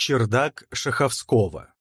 Чердак Шаховского.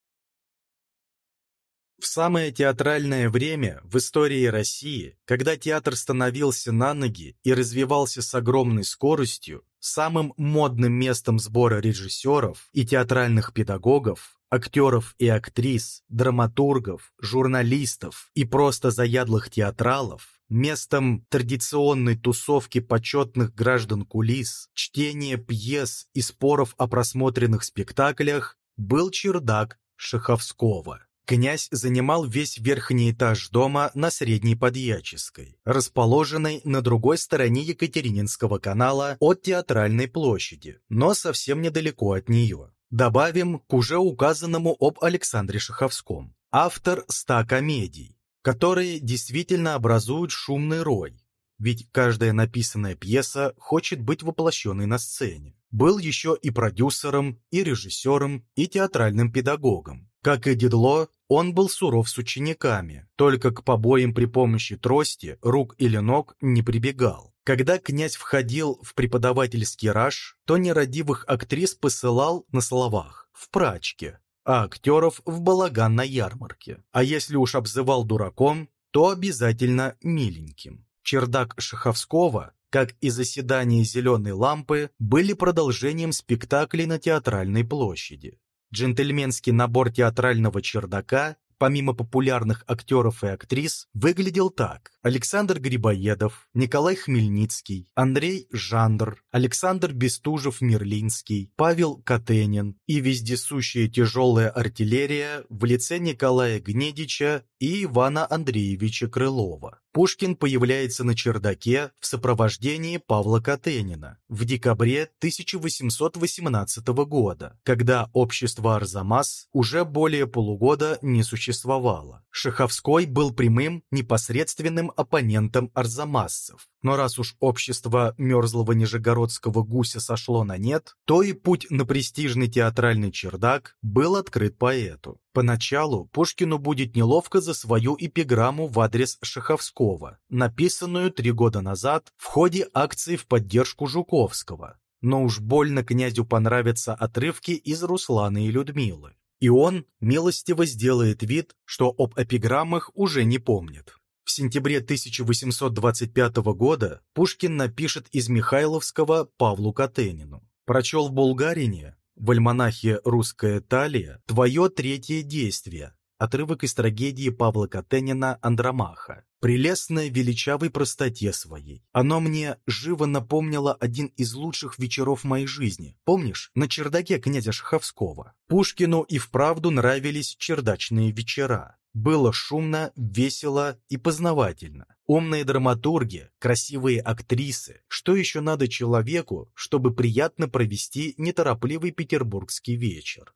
В самое театральное время в истории России, когда театр становился на ноги и развивался с огромной скоростью, самым модным местом сбора режиссеров и театральных педагогов, актеров и актрис, драматургов, журналистов и просто заядлых театралов местом традиционной тусовки почетных граждан кулис, чтения пьес и споров о просмотренных спектаклях был чердак Шаховского. Князь занимал весь верхний этаж дома на Средней Подьяческой, расположенной на другой стороне Екатерининского канала от Театральной площади, но совсем недалеко от нее. Добавим к уже указанному об Александре Шаховском. Автор ста комедий, которые действительно образуют шумный рой, ведь каждая написанная пьеса хочет быть воплощенной на сцене. Был еще и продюсером, и режиссером, и театральным педагогом. Как и Дедло, он был суров с учениками, только к побоям при помощи трости, рук или ног не прибегал. Когда князь входил в преподавательский раж, то нерадивых актрис посылал на словах «в прачке», а актеров в балаган на ярмарке. А если уж обзывал дураком, то обязательно миленьким. Чердак Шаховского, как и заседание «Зеленой лампы», были продолжением спектаклей на Театральной площади. Джентльменский набор театрального чердака помимо популярных актеров и актрис, выглядел так. Александр Грибоедов, Николай Хмельницкий, Андрей Жандр, Александр Бестужев-Мирлинский, Павел Катенин и вездесущая тяжелая артиллерия в лице Николая Гнедича и Ивана Андреевича Крылова. Пушкин появляется на чердаке в сопровождении Павла Катенина в декабре 1818 года, когда общество Арзамас уже более полугода не существовало. Шаховской был прямым, непосредственным оппонентом арзамасцев. Но раз уж общество мерзлого нижегородского гуся сошло на нет, то и путь на престижный театральный чердак был открыт поэту. Поначалу Пушкину будет неловко за свою эпиграмму в адрес Шаховского, написанную три года назад в ходе акции в поддержку Жуковского. Но уж больно князю понравятся отрывки из Руслана и Людмилы. И он милостиво сделает вид, что об эпиграммах уже не помнит. В сентябре 1825 года Пушкин напишет из Михайловского Павлу Катенину. Прочел в Булгарине, в альманахе «Русская талия» твое третье действие, отрывок из трагедии Павла Катенина «Андромаха». Прелестной величавой простоте своей. Оно мне живо напомнило один из лучших вечеров моей жизни. Помнишь, на чердаке князя Шаховского? Пушкину и вправду нравились чердачные вечера. Было шумно, весело и познавательно. Умные драматурги, красивые актрисы. Что еще надо человеку, чтобы приятно провести неторопливый петербургский вечер?